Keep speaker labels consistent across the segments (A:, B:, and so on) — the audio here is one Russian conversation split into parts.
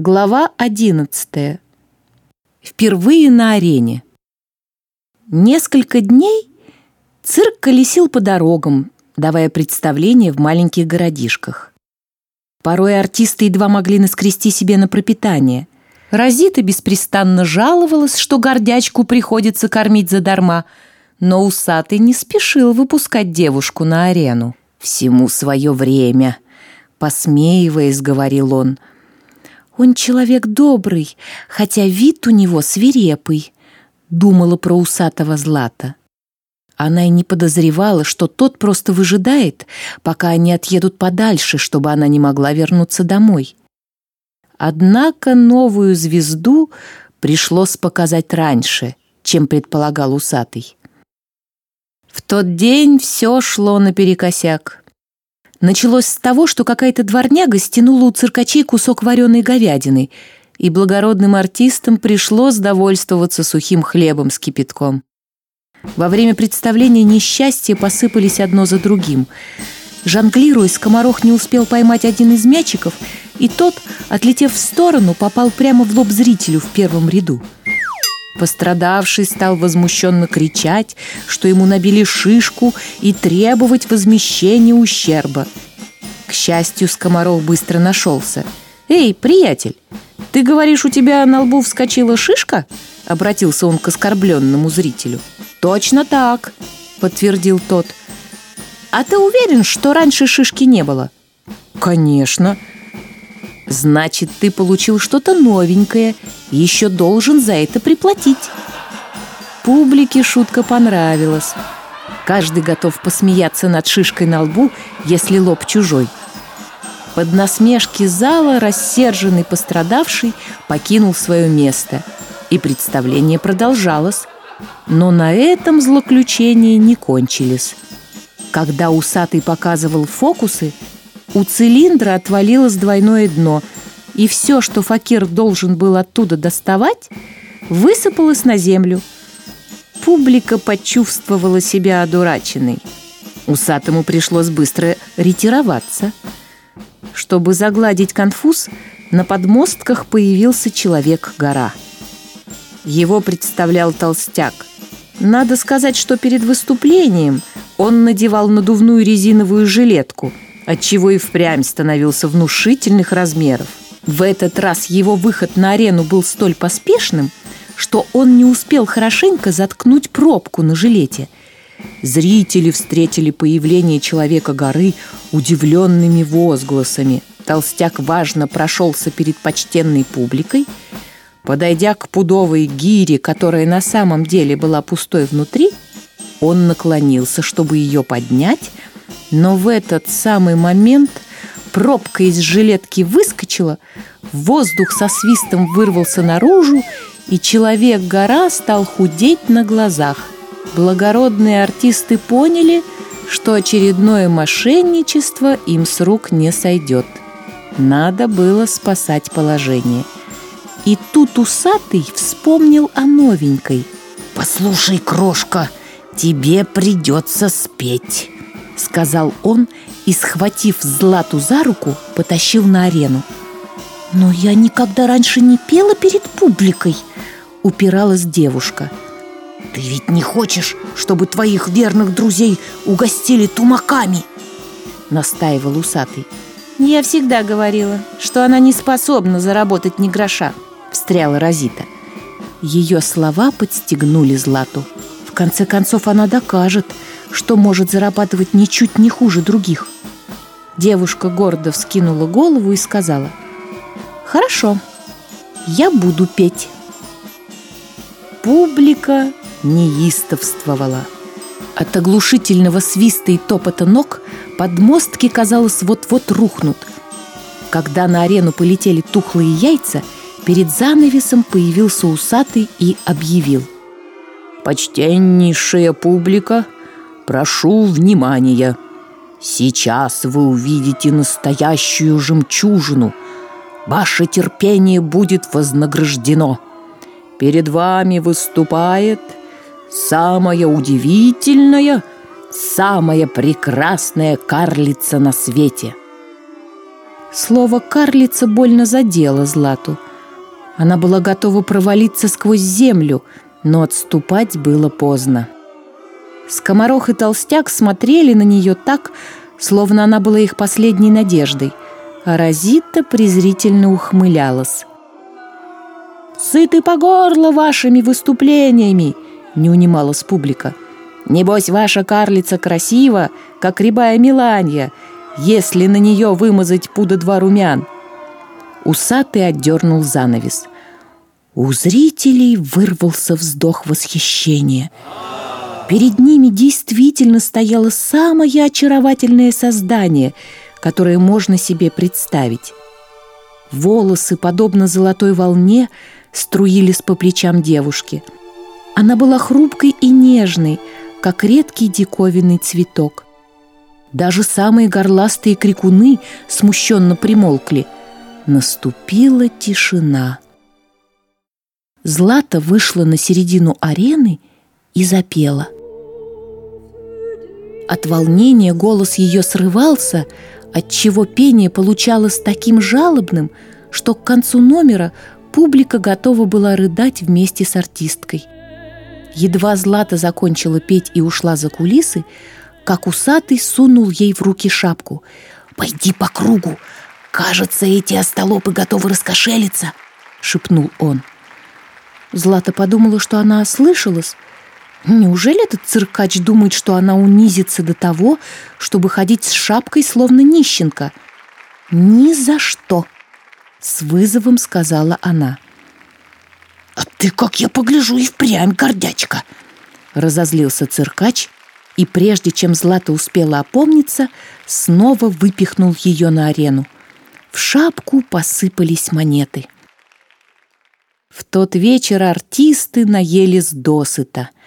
A: Глава одиннадцатая. Впервые на арене. Несколько дней цирк колесил по дорогам, давая представления в маленьких городишках. Порой артисты едва могли наскрести себе на пропитание. Розита беспрестанно жаловалась, что гордячку приходится кормить задарма, но усатый не спешил выпускать девушку на арену. «Всему свое время», — посмеиваясь, говорил он. «Он человек добрый, хотя вид у него свирепый», — думала про усатого Злата. Она и не подозревала, что тот просто выжидает, пока они отъедут подальше, чтобы она не могла вернуться домой. Однако новую звезду пришлось показать раньше, чем предполагал усатый. В тот день все шло наперекосяк. Началось с того, что какая-то дворняга стянула у циркачей кусок вареной говядины, и благородным артистам пришлось довольствоваться сухим хлебом с кипятком. Во время представления несчастья посыпались одно за другим. Жонглируя, скоморох не успел поймать один из мячиков, и тот, отлетев в сторону, попал прямо в лоб зрителю в первом ряду. Пострадавший стал возмущенно кричать, что ему набили шишку и требовать возмещения ущерба. К счастью, скоморох быстро нашелся. «Эй, приятель, ты говоришь, у тебя на лбу вскочила шишка?» Обратился он к оскорбленному зрителю. «Точно так», — подтвердил тот. «А ты уверен, что раньше шишки не было?» «Конечно». «Значит, ты получил что-то новенькое еще должен за это приплатить». Публике шутка понравилась. Каждый готов посмеяться над шишкой на лбу, если лоб чужой. Под насмешки зала рассерженный пострадавший покинул свое место, и представление продолжалось. Но на этом злоключения не кончились. Когда усатый показывал фокусы, у цилиндра отвалилось двойное дно, и все, что факир должен был оттуда доставать, высыпалось на землю. Публика почувствовала себя одураченной. Усатому пришлось быстро ретироваться. Чтобы загладить конфуз, на подмостках появился человек-гора. Его представлял толстяк. Надо сказать, что перед выступлением он надевал надувную резиновую жилетку, отчего и впрямь становился внушительных размеров. В этот раз его выход на арену был столь поспешным, что он не успел хорошенько заткнуть пробку на жилете. Зрители встретили появление Человека-горы удивленными возгласами. Толстяк важно прошелся перед почтенной публикой – Подойдя к пудовой гире, которая на самом деле была пустой внутри, он наклонился, чтобы ее поднять, но в этот самый момент пробка из жилетки выскочила, воздух со свистом вырвался наружу, и человек-гора стал худеть на глазах. Благородные артисты поняли, что очередное мошенничество им с рук не сойдет. Надо было спасать положение – и тут усатый вспомнил о новенькой.
B: «Послушай, крошка, тебе придется спеть», — сказал он и, схватив Злату за руку, потащил на арену.
A: «Но я никогда раньше не пела перед публикой», — упиралась девушка.
B: «Ты ведь не хочешь, чтобы твоих верных друзей угостили тумаками?» — настаивал усатый.
A: «Я всегда говорила, что она не способна заработать ни гроша», — встряла Розита. Ее слова подстегнули Злату. В конце концов, она докажет, что может зарабатывать ничуть не хуже других. Девушка гордо вскинула голову и сказала, «Хорошо, я буду петь». Публика неистовствовала. От оглушительного свиста и топота ног подмостки, казалось, вот-вот рухнут. Когда на арену полетели тухлые яйца – Перед занавесом появился усатый и объявил.
C: «Почтеннейшая публика, прошу внимания. Сейчас вы увидите настоящую жемчужину. Ваше терпение будет вознаграждено. Перед вами выступает самая удивительная, самая прекрасная карлица на свете».
A: Слово «карлица» больно задело Злату. Она была готова провалиться сквозь землю, но отступать было поздно. Скоморох и толстяк смотрели на нее так, словно она была их последней надеждой, а Розита презрительно ухмылялась. «Сыты по горло вашими выступлениями!» — не унималась публика. «Небось, ваша карлица красива, как рябая Миланья, если на нее вымазать пуда два румян!» Усатый отдернул занавес. У зрителей вырвался вздох восхищения — Перед ними действительно стояло самое очаровательное создание, которое можно себе представить. Волосы, подобно золотой волне, струились по плечам девушки. Она была хрупкой и нежной, как редкий диковинный цветок. Даже самые горластые крикуны смущенно примолкли. Наступила тишина. Злата вышла на середину арены и запела – от волнения голос ее срывался, отчего пение получалось таким жалобным, что к концу номера публика готова была рыдать вместе с артисткой. Едва Злата закончила петь и ушла за кулисы, как усатый сунул ей в руки шапку. «Пойди по кругу! Кажется, эти остолопы готовы раскошелиться!» — шепнул он. Злата подумала, что она ослышалась, Неужели этот циркач думает, что она унизится до того, чтобы ходить с шапкой, словно нищенка? Ни за что, с вызовом сказала она. А ты, как я погляжу, и впрямь гордячка, разозлился циркач, и прежде чем Злата успела опомниться, снова выпихнул ее на арену. В шапку посыпались монеты. В тот вечер артисты наелись досыта –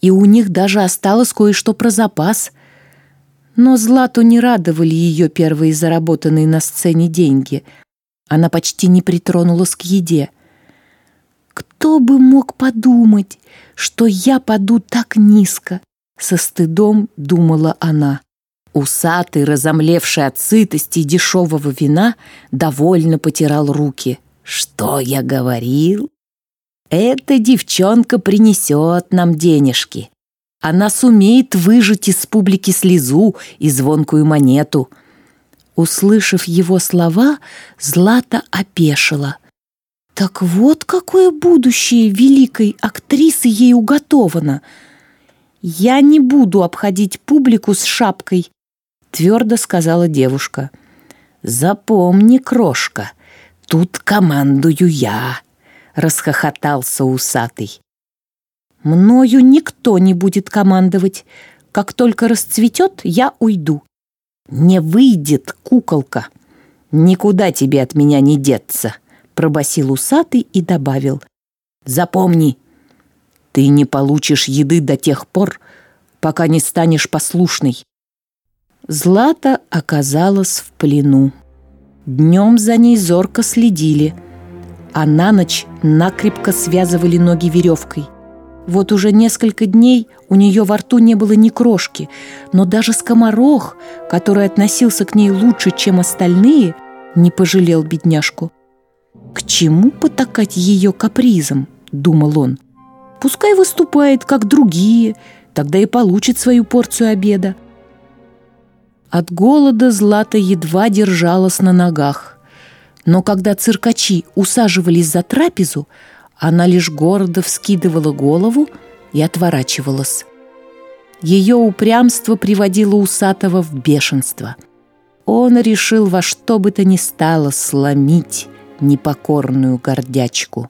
A: и у них даже осталось кое-что про запас. Но Злату не радовали ее первые заработанные на сцене деньги. Она почти не притронулась к еде. «Кто бы мог подумать, что я паду так низко?» Со стыдом думала она. Усатый, разомлевший от сытости и дешевого вина, довольно потирал руки. «Что я говорил? Эта девчонка принесет нам денежки. Она сумеет выжать из публики слезу и звонкую монету. Услышав его слова, Злата опешила. Так вот какое будущее великой актрисы ей уготовано. Я не буду обходить публику с шапкой, твердо сказала девушка. Запомни, крошка, тут командую я расхохотался усатый. Мною никто не будет командовать. Как только расцветет, я уйду. Не выйдет, куколка. Никуда тебе от меня не деться, пробасил усатый и добавил. Запомни, ты не получишь еды до тех пор, пока не станешь послушной. Злата оказалась в плену. Днем за ней зорко следили – а на ночь накрепко связывали ноги веревкой. Вот уже несколько дней у нее во рту не было ни крошки, но даже скоморох, который относился к ней лучше, чем остальные, не пожалел бедняжку. «К чему потакать ее капризом?» – думал он. «Пускай выступает, как другие, тогда и получит свою порцию обеда». От голода Злата едва держалась на ногах – но когда циркачи усаживались за трапезу, она лишь гордо вскидывала голову и отворачивалась. Ее упрямство приводило Усатого в бешенство. Он решил во что бы то ни стало сломить непокорную гордячку.